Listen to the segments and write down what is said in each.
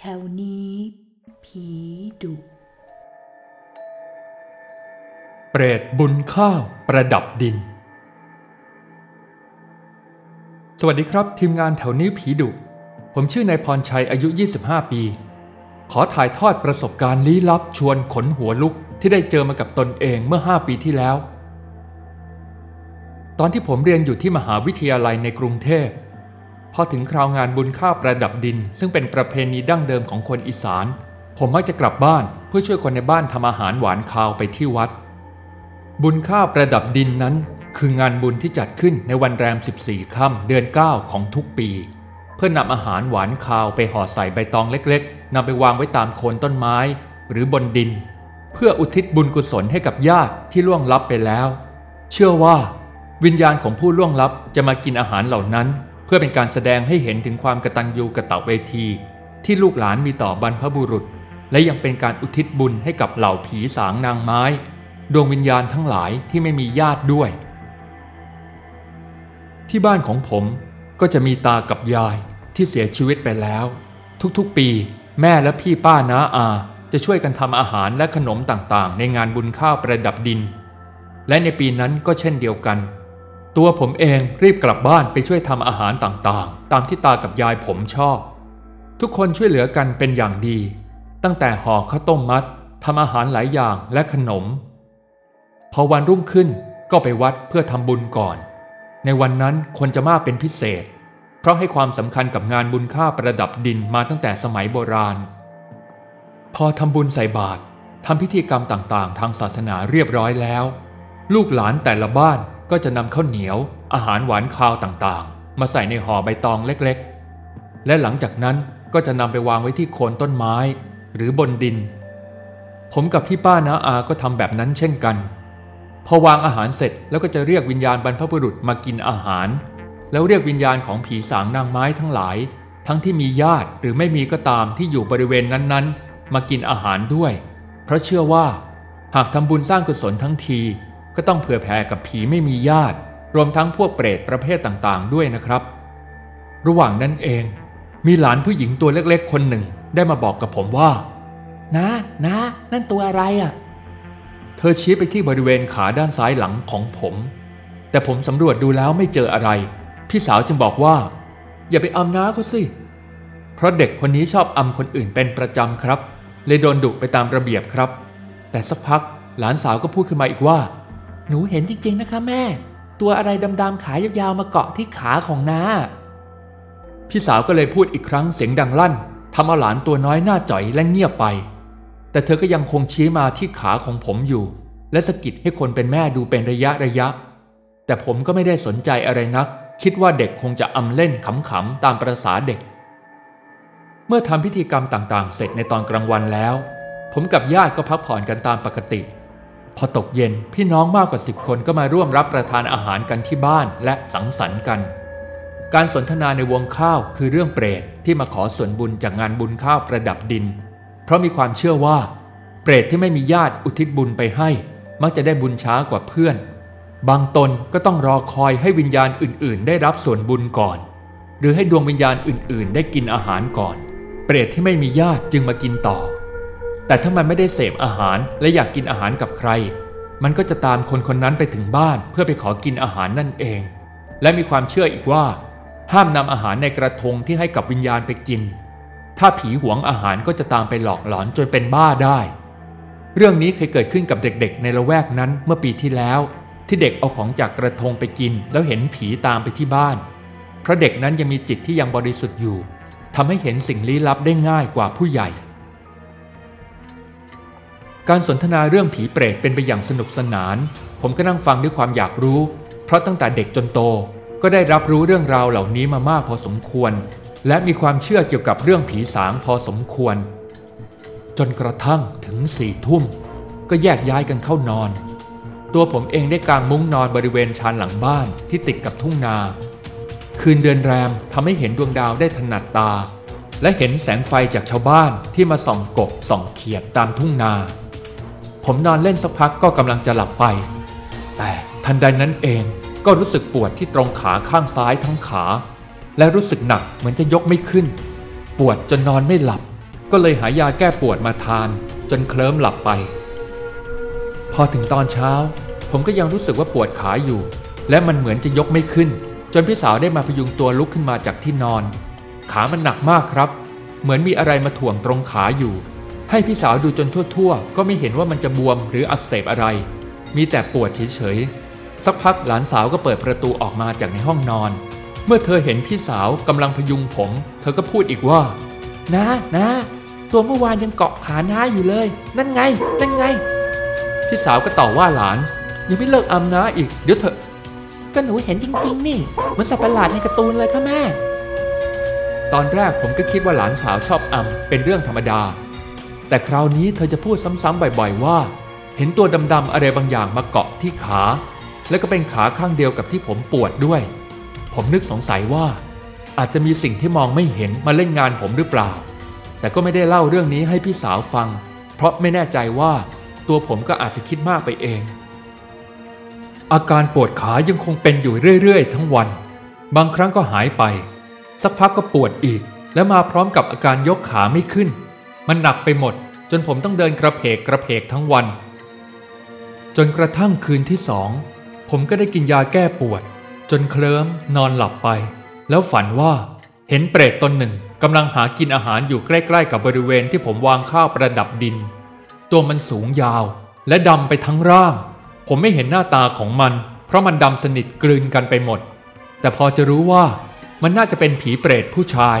แถวนี้ ผีดุ เปรตบุญข้าวประดับดิน สวัสดีครับทีมงานแถวนี้ผีดุ ผมชื่อนายพรชัยอายุ 25 ปี ขอถ่ายทอดประสบการณ์ลี้ลับชวนขนหัวลุกที่ได้เจอมากับตนเองเมื่อ 5 ปีที่แล้ว ตอนที่ผมเรียนอยู่ที่มหาวิทยาลัยในกรุงเทพ พอถึงคราวงานบุญข้าวประดับดิน ซึ่งเป็นประเพณีดั้งเดิมของคนอีสาน ผมมักจะกลับบ้านเพื่อช่วยคนในบ้านทำอาหารหวานคาวไปที่วัด บุญข้าวประดับดินนั้น คืองานบุญที่จัดขึ้นในวันแรม 14 ค่ำเดือน 9 ของทุกปี เพื่อนำอาหารหวานคาวไปห่อใส่ใบตองเล็กๆนำไปวางไว้ตามโคนต้นไม้ หรือบนดิน เพื่ออุทิศบุญกุศลให้กับญาติที่ล่วงลับไปแล้ว เชื่อว่า วิญญาณของผู้ล่วงลับจะมากินอาหารเหล่านั้น เพื่อเป็นการแสดงให้เห็นถึงความกตัญญูกตเวที ที่ลูกหลานมีต่อบรรพบุรุษ และยังเป็นการอุทิศบุญให้กับเหล่าผีสางนางไม้ ดวงวิญญาณทั้งหลายที่ไม่มีญาติด้วย ที่บ้านของผมก็จะมีตากับยายที่เสียชีวิตไปแล้ว ทุกๆปีแม่และพี่ป้าน้าอา จะช่วยกันทำอาหารและขนมต่างๆ ในงานบุญข้าวประดับดิน และในปีนั้นก็เช่นเดียวกัน ตัวผมเองรีบกลับบ้านไปช่วยทำอาหารต่างๆ ตามที่ตากับยายผมชอบ ทุกคนช่วยเหลือกันเป็นอย่างดี ตั้งแต่ห่อข้าวต้มมัดทำอาหารหลายอย่างและขนม พอวันรุ่งขึ้นก็ไปวัดเพื่อทำบุญก่อน ในวันนั้นคนจะมากเป็นพิเศษ เพราะให้ความสำคัญกับงานบุญข้าประดับดินมาตั้งแต่สมัยโบราณ พอทำบุญใส่บาตรทำพิธีกรรมต่างๆ ทางศาสนาเรียบร้อยแล้ว ลูกหลานแต่ละบ้าน ก็จะนำข้าวเหนียว อาหารหวานคาวต่างๆ มาใส่ในห่อใบตองเล็กๆ และหลังจากนั้นก็จะนำไปวางไว้ที่โคนต้นไม้ หรือบนดิน ผมกับพี่ป้านาอาก็ทำแบบนั้นเช่นกัน พอวางอาหารเสร็จแล้วก็จะเรียกวิญญาณบรรพบุรุษมากินอาหาร แล้วเรียกวิญญาณของผีสางนางไม้ทั้งหลาย ทั้งที่มีญาติหรือไม่มีก็ตามที่อยู่บริเวณนั้นๆ มากินอาหารด้วย เพราะเชื่อว่า หากทำบุญสร้างกุศลทั้งที ก็ต้องเผื่อแผ่กับผีไม่มีญาติ รวมทั้งพวกเปรตประเภทต่างๆ ด้วยนะครับ ระหว่างนั้นเอง มีหลานผู้หญิงตัวเล็กๆ คนหนึ่งได้มาบอกกับผมว่า นะนะนั่นตัวอะไรอะ เธอชี้ไปที่บริเวณขาด้านซ้ายหลังของผม แต่ผมสำรวจดูแล้วไม่เจออะไร พี่สาวจึงบอกว่า อย่าไปอำน้าเขาสิ เพราะเด็กคนนี้ชอบอำคนอื่นเป็นประจำครับ เลยโดนดุไปตามระเบียบครับ แต่สักพักหลานสาวก็พูดขึ้นมาอีกว่า หนูเห็นจริงๆนะคะแม่ ตัวอะไรดำๆขายาวๆมาเกาะที่ขาของน้า พี่สาวก็เลยพูดอีกครั้งเสียงดังลั่นทำเอาหลานตัวน้อยหน้าจ่อยและเงียบไป แต่เธอก็ยังคงชี้มาที่ขาของผมอยู่ และสะกิดให้คนเป็นแม่ดูเป็นระยะระยะ แต่ผมก็ไม่ได้สนใจอะไรนัก คิดว่าเด็กคงจะอำเล่นขำๆตามประษาเด็ก เมื่อทำพิธีกรรมต่างๆ เสร็จในตอนกลางวันแล้ว ผมกับญาติก็พักผ่อนกันตามปกติ พอตกเย็นพี่น้องมากกว่าสิบคนก็มาร่วมรับประทานอาหารกันที่บ้านและสังสรรค์กัน การสนทนาในวงข้าวคือเรื่องเปรตที่มาขอส่วนบุญจากงานบุญข้าวประดับดิน เพราะมีความเชื่อว่า เปรตที่ไม่มีญาติอุทิศบุญไปให้ มักจะได้บุญช้ากว่าเพื่อน บางตนก็ต้องรอคอยให้วิญญาณอื่น ๆ ได้รับส่วนบุญก่อน หรือให้ดวงวิญญาณอื่น ๆ ได้กินอาหารก่อน เปรตที่ไม่มีญาติจึงมากินต่อ แต่ถ้ามันไม่ได้เสพอาหารและอยากกินอาหารกับใคร มันก็จะตามคนคนนั้นไปถึงบ้านเพื่อไปขอกินอาหารนั่นเอง และมีความเชื่ออีกว่า ห้ามนำอาหารในกระทงที่ให้กับวิญญาณไปกิน ถ้าผีหวงอาหารก็จะตามไปหลอกหลอนจนเป็นบ้าได้ เรื่องนี้เคยเกิดขึ้นกับเด็กๆ ในละแวกนั้นเมื่อปีที่แล้ว ที่เด็กเอาของจากกระทงไปกิน แล้วเห็นผีตามไปที่บ้าน เพราะเด็กนั้นยังมีจิตที่ยังบริสุทธิ์อยู่ทำให้เห็นสิ่งลี้ลับได้ง่ายกว่าผู้ใหญ่ การสนทนาเรื่องผีเปรตเป็นไปอย่างสนุกสนาน ผมก็นั่งฟังด้วยความอยากรู้ เพราะตั้งแต่เด็กจนโต ก็ได้รับรู้เรื่องราวเหล่านี้มามากพอสมควร และมีความเชื่อเกี่ยวกับเรื่องผีสางพอสมควร จนกระทั่งถึงสี่ทุ่ม ก็แยกย้ายกันเข้านอน ตัวผมเองได้กางมุ้งนอนบริเวณชานหลังบ้านที่ติดกับทุ่งนา คืนเดือนแรมทำให้เห็นดวงดาวได้ถนัดตา และเห็นแสงไฟจากชาวบ้านที่มาส่องกบส่องเขียดตามทุ่งนา ผมนอนเล่นสักพักก็กำลังจะหลับไป แต่ทันใดนั้นเองก็รู้สึกปวดที่ตรงขาข้างซ้ายทั้งขา และรู้สึกหนักเหมือนจะยกไม่ขึ้น ปวดจนนอนไม่หลับ ก็เลยหายาแก้ปวดมาทาน จนเคลิ้มหลับไป พอถึงตอนเช้า ผมก็ยังรู้สึกว่าปวดขาอยู่ และมันเหมือนจะยกไม่ขึ้น จนพี่สาวได้มาพยุงตัวลุกขึ้นมาจากที่นอน ขามันหนักมากครับ เหมือนมีอะไรมาถ่วงตรงขาอยู่ ให้พี่สาวดูจนทั่วๆ ก็ไม่เห็นว่ามันจะบวมหรืออักเสบอะไร มีแต่ปวดเฉยๆ สักพักหลานสาวก็เปิดประตูออกมาจากในห้องนอน เมื่อเธอเห็นพี่สาวกำลังพยุงผม เธอก็พูดอีกว่า นะนะ ตัวเมื่อวานยังเกาะขาน้าอยู่เลย นั่นไง นั่นไง พี่สาวก็ต่อว่าหลาน ยังไม่เลิกอำนะอีก เดี๋ยวเถอะ ก็หนูเห็นจริง ๆ นี่เหมือนสัตว์ประหลาดในการ์ตูนเลยค่ะแม่ ตอนแรกผมก็คิดว่าหลานสาวชอบอำเป็นเรื่องธรรมดา แต่คราวนี้เธอจะพูดซ้ำๆบ่อยๆว่า เห็นตัวดำๆอะไรบางอย่างมาเกาะที่ขา และก็เป็นขาข้างเดียวกับที่ผมปวดด้วย ผมนึกสงสัยว่า อาจจะมีสิ่งที่มองไม่เห็นมาเล่นงานผมหรือเปล่า แต่ก็ไม่ได้เล่าเรื่องนี้ให้พี่สาวฟัง เพราะไม่แน่ใจว่าตัวผมก็อาจจะคิดมากไปเอง อาการปวดขายังคงเป็นอยู่เรื่อยๆ ทั้งวัน บางครั้งก็หายไป สักพักก็ปวดอีก และมาพร้อมกับอาการยกขาไม่ขึ้น มันหนักไปหมด จนผมต้องเดินกระเพกกระเพกทั้งวัน จนกระทั่งคืนที่สองผมก็ได้กินยาแก้ปวด จนเคลิ้มนอนหลับไป แล้วฝันว่าเห็นเปรตตนหนึ่งกำลังหากินอาหารอยู่ใกล้ๆกับบริเวณที่ผมวางข้าวประดับดิน ตัวมันสูงยาว และดำไปทั้งร่าง ผมไม่เห็นหน้าตาของมัน เพราะมันดำสนิทกลืนกันไปหมด แต่พอจะรู้ว่ามันน่าจะเป็นผีเปรตผู้ชาย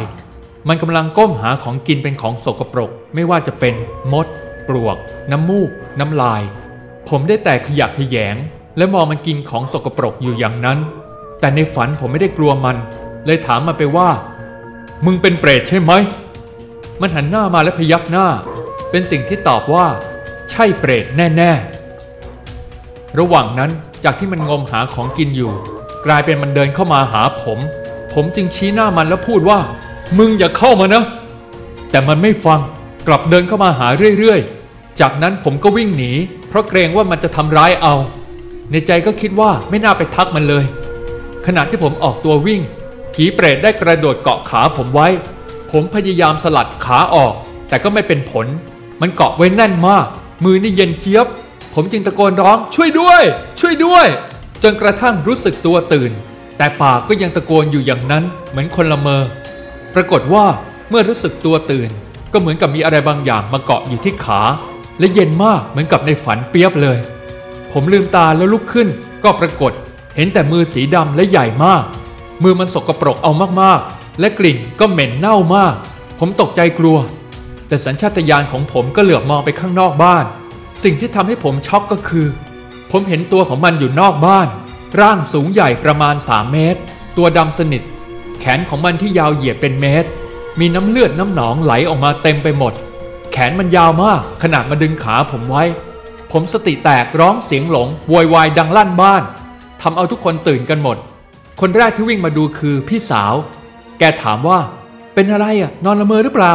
มันกำลังก้มหาของกินเป็นของสกปรก ไม่ว่าจะเป็นมด ปลวก น้ำมูก น้ำลาย ผมได้แต่ขยักขยง และมองมันกินของสกปรกอยู่อย่างนั้น แต่ในฝันผมไม่ได้กลัวมัน เลยถามมันไปว่า มึงเป็นเปรตใช่ไหม มันหันหน้ามาและพยักหน้า เป็นสิ่งที่ตอบว่า ใช่เปรตแน่ ๆ ระหว่างนั้นจากที่มันงมหาของกินอยู่ กลายเป็นมันเดินเข้ามาหาผม ผมจึงชี้หน้ามันแล้วพูดว่า มึงอย่าเข้ามานะ แต่มันไม่ฟังกลับเดินเข้ามาหาเรื่อยๆ จากนั้นผมก็วิ่งหนี เพราะเกรงว่ามันจะทำร้ายเอา ในใจก็คิดว่าไม่น่าไปทักมันเลย ขณะที่ผมออกตัววิ่ง ผีเปรตได้กระโดดเกาะขาผมไว้ ผมพยายามสลัดขาออก แต่ก็ไม่เป็นผล มันเกาะไว้แน่นมาก มือนี่เย็นเจี๊ยบ ผมจึงตะโกนร้องช่วยด้วย ช่วยด้วย จนกระทั่งรู้สึกตัวตื่น แต่ปากก็ยังตะโกนอยู่อย่างนั้นเหมือนคนละเมอ ปรากฏว่าเมื่อรู้สึกตัวตื่น ก็เหมือนกับมีอะไรบางอย่างมาเกาะอยู่ที่ขา และเย็นมากเหมือนกับในฝันเปียบเลย ผมลืมตาแล้วลุกขึ้น ก็ปรากฏเห็นแต่มือสีดำและใหญ่มาก มือมันสกปรกเอามากๆ และกลิ่นก็เหม็นเน่ามาก ผมตกใจกลัว แต่สัญชาตญาณของผมก็เหลือบมองไปข้างนอกบ้าน สิ่งที่ทำให้ผมช็อกก็คือ ผมเห็นตัวของมันอยู่นอกบ้าน ร่างสูงใหญ่ประมาณ 3 เมตร ตัวดำสนิท ขนของมันที่ยาวเหยียดเป็นเมตร มีน้ำเลือดน้ำหนองไหลออกมาเต็มไปหมด แขนมันยาวมากขนาดมาดึงขาผมไว้ ผมสติแตกร้องเสียงหลงโวยวายดังลั่นบ้านทำเอาทุกคนตื่นกันหมด คนแรกที่วิ่งมาดูคือพี่สาว แกถามว่า เป็นอะไรอะ นอนละเมอหรือเปล่า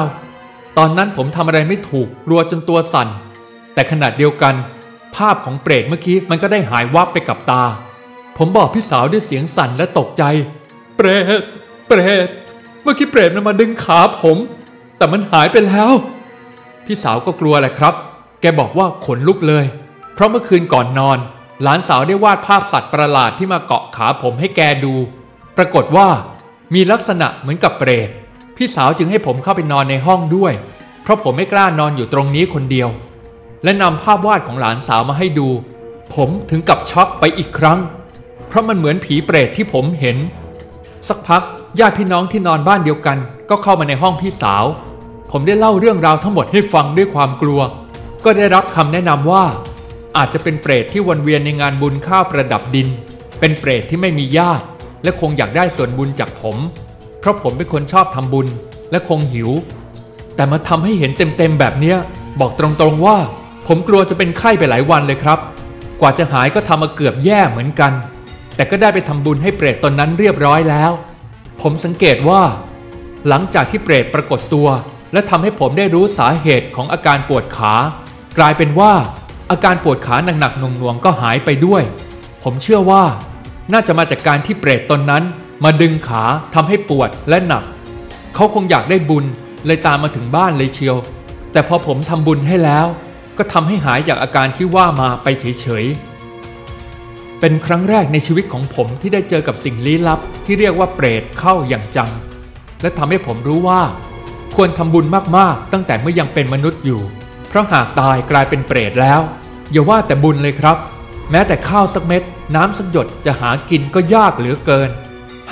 ตอนนั้นผมทำอะไรไม่ถูกกลัวจนตัวสั่น แต่ขนาดเดียวกัน ภาพของเปรตเมื่อกี้มันก็ได้หายวับไปกับตา ผมบอกพี่สาวด้วยเสียงสั่นและตกใจ เปรต เปรตเมื่อกี้เปรตมันมาดึงขาผม แต่มันหายไปแล้ว พี่สาวก็กลัวแหละครับ แกบอกว่าขนลุกเลย เพราะเมื่อคืนก่อนนอน หลานสาวได้วาดภาพสัตว์ประหลาดที่มาเกาะขาผมให้แกดู ปรากฏว่ามีลักษณะเหมือนกับเปรตพี่สาวจึงให้ผมเข้าไปนอนในห้องด้วย เพราะผมไม่กล้านอนอยู่ตรงนี้คนเดียว และนำภาพวาดของหลานสาวมาให้ดู ผมถึงกับช็อกไปอีกครั้ง เพราะมันเหมือนผีเปรตที่ผมเห็น สักพักญาติพี่น้องที่นอนบ้านเดียวกัน ก็เข้ามาในห้องพี่สาว ผมได้เล่าเรื่องราวทั้งหมดให้ฟังด้วยความกลัว ก็ได้รับคำแนะนำว่า อาจจะเป็นเปรตที่วนเวียนในงานบุญข้าวประดับดิน เป็นเปรตที่ไม่มีญาติ และคงอยากได้ส่วนบุญจากผม เพราะผมเป็นคนชอบทำบุญและคงหิว แต่มาทำให้เห็นเต็มๆแบบเนี้ย บอกตรงๆว่า ผมกลัวจะเป็นไข้ไปหลายวันเลยครับ กว่าจะหายก็ทำมาเกือบแย่เหมือนกัน แต่ก็ได้ไปทำบุญให้เปรตตนนั้นเรียบร้อยแล้ว ผมสังเกตว่า หลังจากที่เปรตปรากฏตัว และทำให้ผมได้รู้สาเหตุของอาการปวดขา กลายเป็นว่า อาการปวดขาหนักๆหน่วงๆก็หายไปด้วย ผมเชื่อว่า น่าจะมาจากการที่เปรตตนนั้น มาดึงขาทำให้ปวดและหนัก เขาคงอยากได้บุญเลยตามมาถึงบ้านเลยเชียว แต่พอผมทำบุญให้แล้ว ก็ทำให้หายจากอาการที่ว่ามาไปเฉยๆ เป็นครั้งแรกในชีวิตของผมที่ได้เจอกับสิ่งลี้ลับ ที่เรียกว่าเปรตเข้าอย่างจัง และทำให้ผมรู้ว่า ควรทำบุญมากๆ ตั้งแต่เมื่อยังเป็นมนุษย์อยู่ เพราะหากตายกลายเป็นเปรตแล้ว อย่าว่าแต่บุญเลยครับ แม้แต่ข้าวสักเม็ด น้ำสักหยดจะหากินก็ยากเหลือเกิน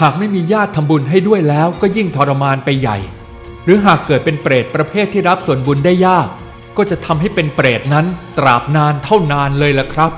หากไม่มีญาติทำบุญให้ด้วยแล้วก็ยิ่งทรมานไปใหญ่ หรือหากเกิดเป็นเปรตประเภทที่รับส่วนบุญได้ยาก ก็จะทำให้เป็นเปรตนั้นตราบนานเท่านานเลยละครับ